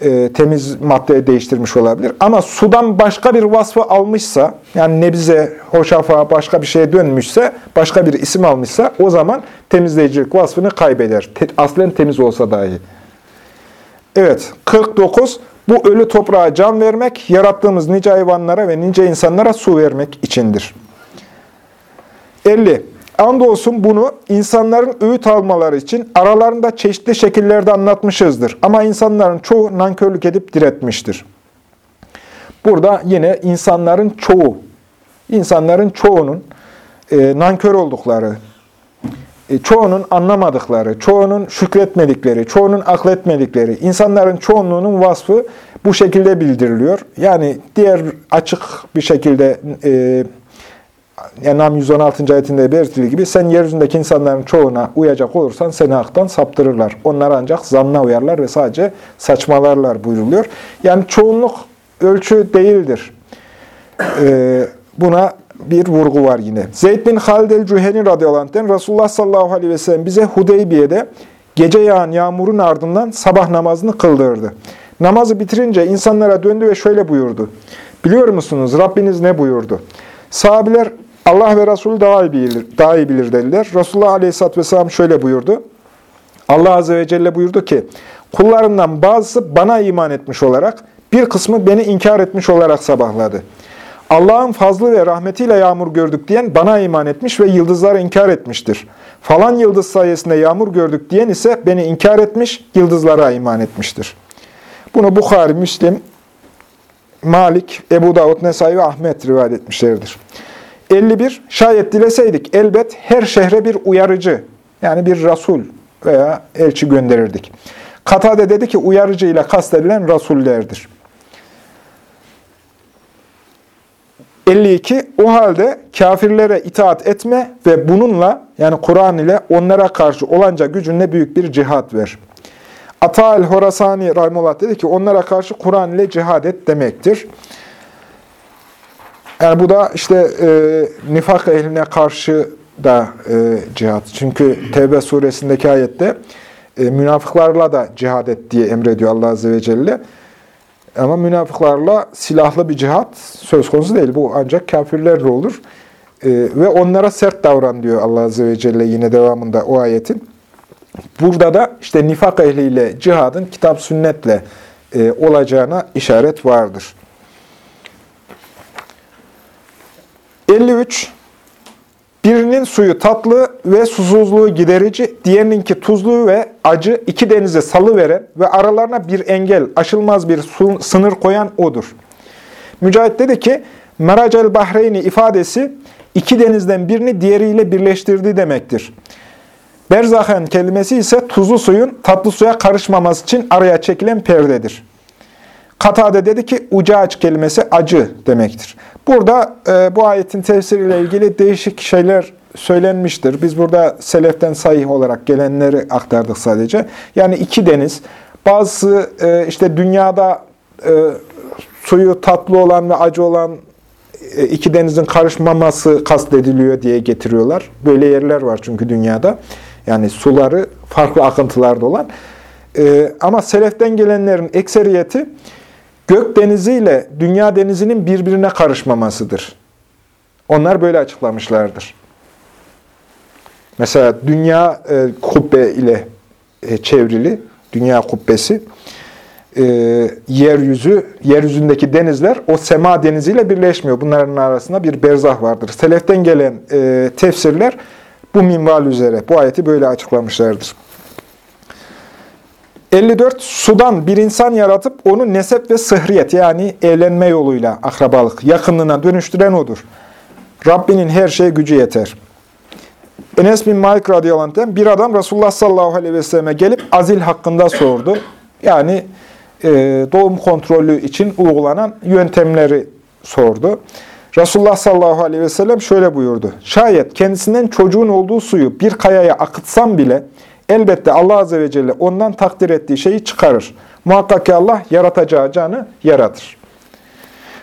e, temiz madde değiştirmiş olabilir. Ama sudan başka bir vasfı almışsa, yani nebize, hoşafa, başka bir şeye dönmüşse, başka bir isim almışsa o zaman temizleyicilik vasfını kaybeder. Te, aslen temiz olsa dahi. Evet, 49. Bu ölü toprağa can vermek, yarattığımız nice hayvanlara ve nice insanlara su vermek içindir. 50. Andolsun bunu insanların öğüt almaları için aralarında çeşitli şekillerde anlatmışızdır. Ama insanların çoğu nankörlük edip diretmiştir. Burada yine insanların çoğu, insanların çoğunun e, nankör oldukları, e, çoğunun anlamadıkları, çoğunun şükretmedikleri, çoğunun akletmedikleri, insanların çoğunluğunun vasfı bu şekilde bildiriliyor. Yani diğer açık bir şekilde e, Enam 116. ayetinde belirtildiği gibi sen yeryüzündeki insanların çoğuna uyacak olursan seni haktan saptırırlar. Onlar ancak zanna uyarlar ve sadece saçmalarlar buyruluyor. Yani çoğunluk ölçü değildir. Ee, buna bir vurgu var yine. Zeyd bin Halid el-Cüheni radıyallahu Resulullah sallallahu aleyhi ve sellem bize Hudeybiye'de gece yağan yağmurun ardından sabah namazını kıldırdı. Namazı bitirince insanlara döndü ve şöyle buyurdu. Biliyor musunuz Rabbiniz ne buyurdu? Sahabiler Allah ve Resulü daha iyi bilir, daha iyi bilir dediler. Resulullah Aleyhisselatü Vesselam şöyle buyurdu. Allah Azze ve Celle buyurdu ki, kullarından bazısı bana iman etmiş olarak, bir kısmı beni inkar etmiş olarak sabahladı. Allah'ın fazlı ve rahmetiyle yağmur gördük diyen bana iman etmiş ve yıldızları inkar etmiştir. Falan yıldız sayesinde yağmur gördük diyen ise beni inkar etmiş, yıldızlara iman etmiştir. Bunu Bukhari, Müslim, Malik, Ebu Davud, Nesai ve Ahmet rivayet etmişlerdir. 51. Şayet dileseydik elbet her şehre bir uyarıcı, yani bir Rasul veya elçi gönderirdik. Katade dedi ki uyarıcı ile kastedilen Rasullerdir. 52. O halde kafirlere itaat etme ve bununla yani Kur'an ile onlara karşı olanca gücünle büyük bir cihat ver. Ata el-Horasani Rahimullah dedi ki onlara karşı Kur'an ile cihad et demektir. Yani bu da işte e, nifak ehline karşı da e, cihat. Çünkü Tevbe suresindeki ayette e, münafıklarla da cihad et diye emrediyor Allah Azze ve Celle. Ama münafıklarla silahlı bir cihat söz konusu değil. Bu ancak kafirlerle olur. E, ve onlara sert davran diyor Allah Azze ve Celle yine devamında o ayetin. Burada da işte nifak ehliyle cihadın kitap sünnetle e, olacağına işaret vardır. 53. Birinin suyu tatlı ve susuzluğu giderici, diğerininki tuzlu ve acı, iki denize salı veren ve aralarına bir engel, aşılmaz bir sınır koyan odur. Mücahit dedi ki, Meracel Bahreyni ifadesi iki denizden birini diğeriyle birleştirdiği demektir. Berzahen kelimesi ise tuzlu suyun tatlı suya karışmaması için araya çekilen perdedir. Katade dedi ki ucaç kelimesi acı demektir. Burada e, bu ayetin tefsiriyle ilgili değişik şeyler söylenmiştir. Biz burada seleften sahih olarak gelenleri aktardık sadece. Yani iki deniz, bazı e, işte dünyada e, suyu tatlı olan ve acı olan e, iki denizin karışmaması kastediliyor diye getiriyorlar. Böyle yerler var çünkü dünyada. Yani suları farklı akıntılarda olan. E, ama seleften gelenlerin ekseriyeti gök deniziyle dünya denizinin birbirine karışmamasıdır. Onlar böyle açıklamışlardır. Mesela dünya e, kubbe ile e, çevrili, dünya kubbesi, e, yeryüzü, yeryüzündeki denizler o sema deniziyle birleşmiyor. Bunların arasında bir berzah vardır. Seleften gelen e, tefsirler bu minval üzere bu ayeti böyle açıklamışlardır. 54. Sudan bir insan yaratıp onu nesep ve sıhriyet yani evlenme yoluyla akrabalık, yakınlığına dönüştüren odur. Rabbinin her şeye gücü yeter. Enes bin Malik radıyallahu bir adam Resulullah sallallahu aleyhi ve selleme gelip azil hakkında sordu. Yani e, doğum kontrolü için uygulanan yöntemleri sordu. Resulullah sallallahu aleyhi ve sellem şöyle buyurdu. Şayet kendisinden çocuğun olduğu suyu bir kayaya akıtsam bile elbette Allah azze ve celle ondan takdir ettiği şeyi çıkarır. Muhakkak ki Allah yaratacağı canı yaratır.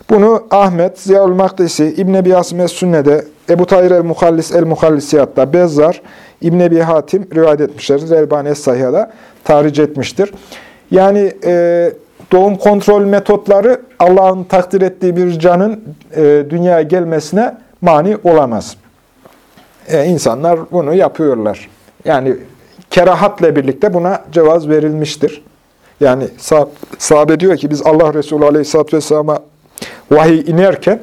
Bunu Ahmet, Ziyaül Makdisi, İbn Ebi Asim Sünne'de, Ebu Tahir el-Muhallis el-Muhallisiyat'ta, Bezzar, İbn Ebi Hatim rivayet etmişlerdir. Elbani Es-Sahiha'da tahric etmiştir. Yani e, doğum kontrol metotları Allah'ın takdir ettiği bir canın e, dünyaya gelmesine mani olamaz. E, insanlar bunu yapıyorlar. Yani kerahatla birlikte buna cevaz verilmiştir. Yani sah sahabe diyor ki biz Allah Resulü Aleyhisselatü Vesselam'a vahiy inerken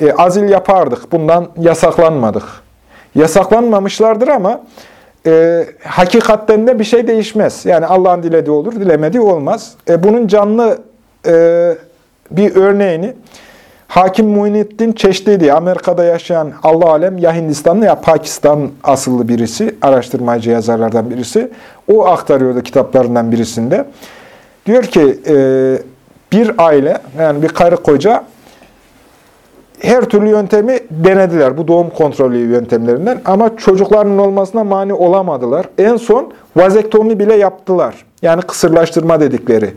e, azil yapardık. Bundan yasaklanmadık. Yasaklanmamışlardır ama e, hakikatten de bir şey değişmez. Yani Allah'ın dilediği olur, dilemediği olmaz. E, bunun canlı e, bir örneğini Hakim Muhyiddin Çeşdi Amerika'da yaşayan Allah alem ya Hindistanlı ya Pakistan asıllı birisi, araştırmacı yazarlardan birisi. O aktarıyordu kitaplarından birisinde. Diyor ki e, bir aile yani bir karı koca her türlü yöntemi denediler. Bu doğum kontrolü yöntemlerinden. Ama çocuklarının olmasına mani olamadılar. En son vazektomi bile yaptılar. Yani kısırlaştırma dedikleri.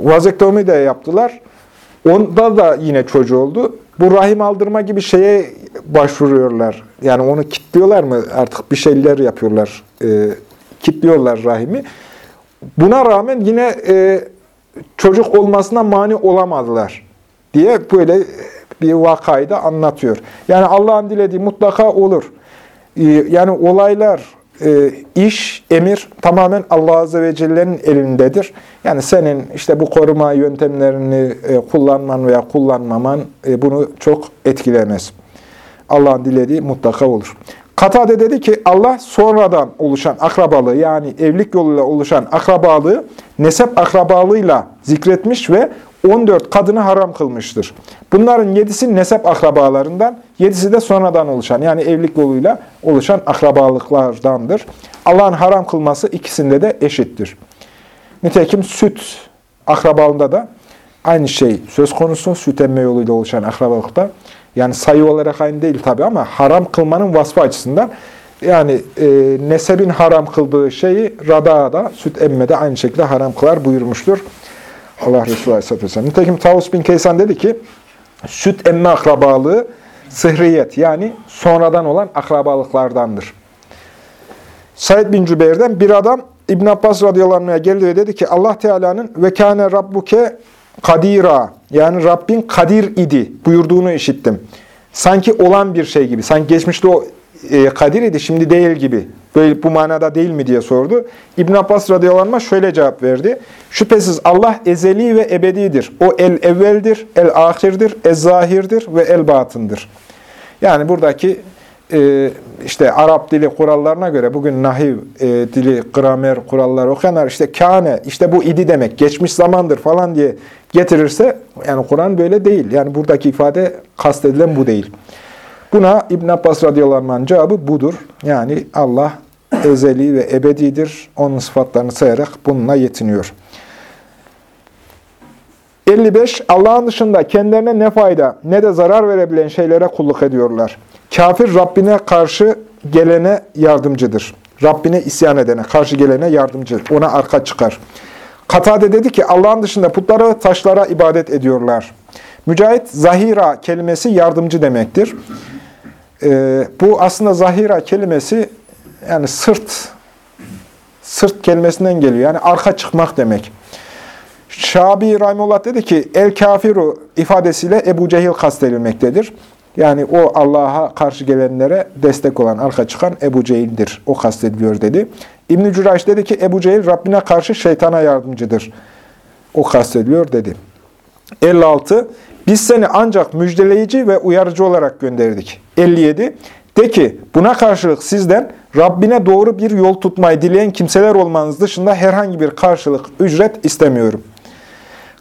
Vazektomi de yaptılar. Onda da yine çocuğu oldu. Bu rahim aldırma gibi şeye başvuruyorlar. Yani onu kitliyorlar mı? Artık bir şeyler yapıyorlar. E, kitliyorlar rahimi. Buna rağmen yine e, çocuk olmasına mani olamadılar diye böyle bir vakayı da anlatıyor. Yani Allah'ın dilediği mutlaka olur. Ee, yani olaylar, e, iş, emir tamamen Allah Azze ve Celle'nin elindedir. Yani senin işte bu koruma yöntemlerini e, kullanman veya kullanmaman e, bunu çok etkilemez. Allah'ın dilediği mutlaka olur. Katade dedi ki Allah sonradan oluşan akrabalığı yani evlilik yoluyla oluşan akrabalığı nesep akrabalığıyla zikretmiş ve 14 kadını haram kılmıştır. Bunların 7'si nesep akrabalarından, 7'si de sonradan oluşan yani evlilik yoluyla oluşan akrabalıklardandır. Allah'ın haram kılması ikisinde de eşittir. Nitekim süt akrabalığında da aynı şey söz konusu. Süt emme yoluyla oluşan akrabalıkta. Yani sayı olarak aynı değil tabi ama haram kılmanın vasfı açısından yani e, nesebin haram kıldığı şeyi radada, süt emmede aynı şekilde haram kılar buyurmuştur. Allah Resulü Aleyhisselatü Vesselam. Nitekim Tavus bin Kaysan dedi ki, süt emme akrabalığı sıhriyet yani sonradan olan akrabalıklardandır. Said bin Cübeyr'den bir adam İbn Abbas radıyallahu anh'a geldi ve dedi ki Allah Teala'nın ve kâne rabbuke kadira yani Rabbin kadir idi buyurduğunu işittim. Sanki olan bir şey gibi. Sanki geçmişte o e, kadir idi, şimdi değil gibi. Böyle bu manada değil mi diye sordu. İbn Abbas radıyallahu anh şöyle cevap verdi. Şüphesiz Allah ezeli ve ebedidir. O el evveldir, el ahirdir, el zahirdir ve el batındır. Yani buradaki e, işte Arap dili kurallarına göre bugün nahiv e, dili, gramer kuralları okuyanlar işte kâne, işte bu idi demek, geçmiş zamandır falan diye getirirse yani Kur'an böyle değil. Yani buradaki ifade kastedilen bu değil. Buna İbn Abbas radıyallahu anh'ın cevabı budur. Yani Allah ezeli ve ebedidir. Onun sıfatlarını sayarak bununla yetiniyor. 55. Allah'ın dışında kendilerine ne fayda ne de zarar verebilen şeylere kulluk ediyorlar. Kafir Rabbine karşı gelene yardımcıdır. Rabbine isyan edene, karşı gelene yardımcıdır. Ona arka çıkar. Katade dedi ki Allah'ın dışında putlara, taşlara ibadet ediyorlar. Mücahit, zahira kelimesi yardımcı demektir. Ee, bu aslında zahira kelimesi yani sırt, sırt kelimesinden geliyor. Yani arka çıkmak demek. Şabi Rahimullah dedi ki, el kafiru ifadesiyle Ebu Cehil kastedilmektedir. Yani o Allah'a karşı gelenlere destek olan, arka çıkan Ebu Cehil'dir. O kastediliyor dedi. İbn-i Cürayş dedi ki, Ebu Cehil Rabbine karşı şeytana yardımcıdır. O kastediliyor dedi. 56. Biz seni ancak müjdeleyici ve uyarıcı olarak gönderdik. 57. De ki buna karşılık sizden Rabbine doğru bir yol tutmayı dileyen kimseler olmanız dışında herhangi bir karşılık, ücret istemiyorum.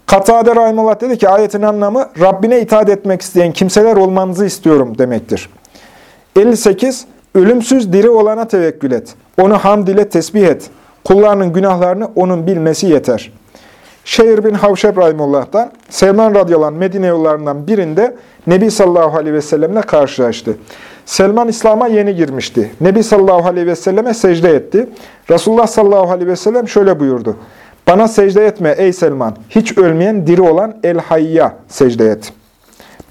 Katade Rahimullah dedi ki ayetin anlamı Rabbine itaat etmek isteyen kimseler olmanızı istiyorum demektir. 58. Ölümsüz diri olana tevekkül et. Onu hamd ile tesbih et. Kullarının günahlarını onun bilmesi yeter. Şehir bin Havşeb Rahimullah'tan Selman radıyallahu Medine yollarından birinde Nebi sallallahu aleyhi ve sellemle karşılaştı. Selman İslam'a yeni girmişti. Nebi sallallahu aleyhi ve selleme secde etti. Resulullah sallallahu aleyhi ve sellem şöyle buyurdu. Bana secde etme ey Selman. Hiç ölmeyen diri olan El Hayya secde et.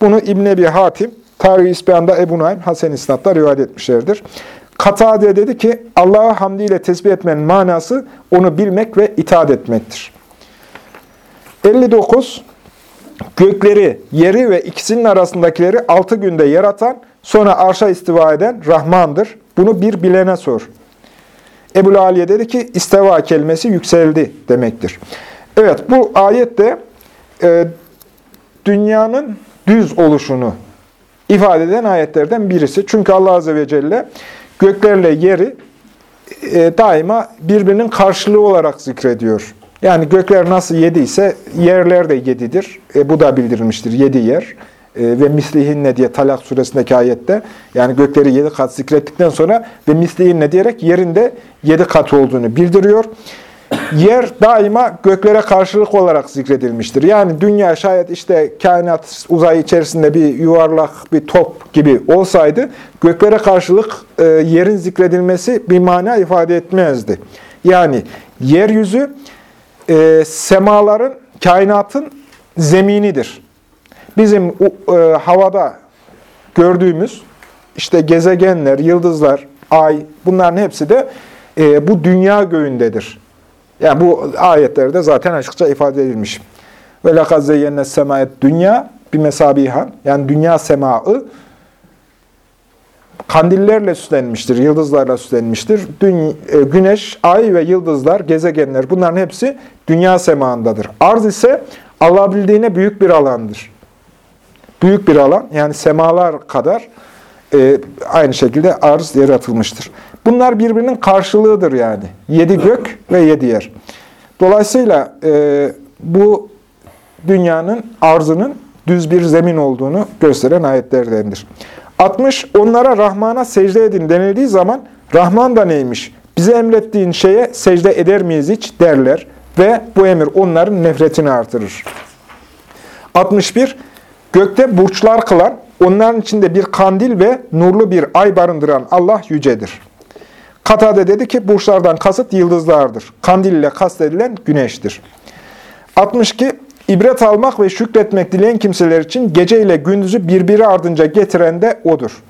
Bunu İbn Ebi Hatim, Tarih-i İsbehan'da Ebu Naim, Hasen İsnat'ta rivayet etmişlerdir. Katade dedi ki, Allah'a hamdiyle tesbih etmenin manası onu bilmek ve itaat etmektir. 59. Gökleri, yeri ve ikisinin arasındakileri altı günde yaratan, sonra arşa istiva eden Rahman'dır. Bunu bir bilene sor. Ebu Aliye dedi ki, isteva kelimesi yükseldi demektir. Evet, bu ayette e, dünyanın düz oluşunu ifade eden ayetlerden birisi. Çünkü Allah Azze ve Celle göklerle yeri e, daima birbirinin karşılığı olarak zikrediyor. Yani gökler nasıl yediyse yerler de yedidir. E, bu da bildirilmiştir. Yedi yer. E, ve mislihinne diye Talak suresindeki ayette yani gökleri yedi kat zikrettikten sonra ve mislihinne diyerek yerinde yedi kat olduğunu bildiriyor. Yer daima göklere karşılık olarak zikredilmiştir. Yani dünya şayet işte kainat uzay içerisinde bir yuvarlak bir top gibi olsaydı göklere karşılık e, yerin zikredilmesi bir mana ifade etmezdi. Yani yeryüzü e, semaların, kainatın zeminidir. Bizim e, havada gördüğümüz işte gezegenler, yıldızlar, ay bunların hepsi de e, bu dünya göğündedir. Yani bu ayetlerde zaten açıkça ifade edilmiş. Ve lekad zeyyenne semayet dünya bir mesabiha yani dünya semaı kandillerle süslenmiştir, yıldızlarla süslenmiştir. Dün, e, güneş, ay ve yıldızlar, gezegenler bunların hepsi dünya semağındadır. Arz ise Allah bildiğine büyük bir alandır. Büyük bir alan yani semalar kadar e, aynı şekilde arz yaratılmıştır. Bunlar birbirinin karşılığıdır yani. Yedi gök ve yedi yer. Dolayısıyla e, bu dünyanın arzının düz bir zemin olduğunu gösteren ayetlerdendir. 60. Onlara Rahman'a secde edin denildiği zaman Rahman da neymiş? Bize emrettiğin şeye secde eder miyiz hiç derler ve bu emir onların nefretini artırır. 61. Gökte burçlar kılan, onların içinde bir kandil ve nurlu bir ay barındıran Allah yücedir. Katade dedi ki burçlardan kasıt yıldızlardır. Kandil ile kastedilen güneştir. 62. İbret almak ve şükretmek dileyen kimseler için gece ile gündüzü birbiri ardınca getiren de O'dur.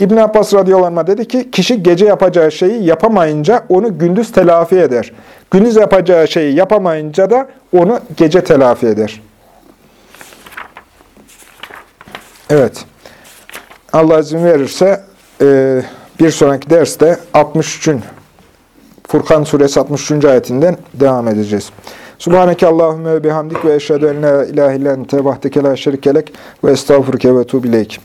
İbn Abbas radıyallahu dedi ki, kişi gece yapacağı şeyi yapamayınca onu gündüz telafi eder. Gündüz yapacağı şeyi yapamayınca da onu gece telafi eder. Evet. Allah izin verirse e, bir sonraki derste 63. Furkan suresi 63. ayetinden devam edeceğiz. Subhaneke Allahümme bihamdik ve eşhedü en la ilahe illen tevahdeke la şerikelek ve estağfurke ve tuğbileyk.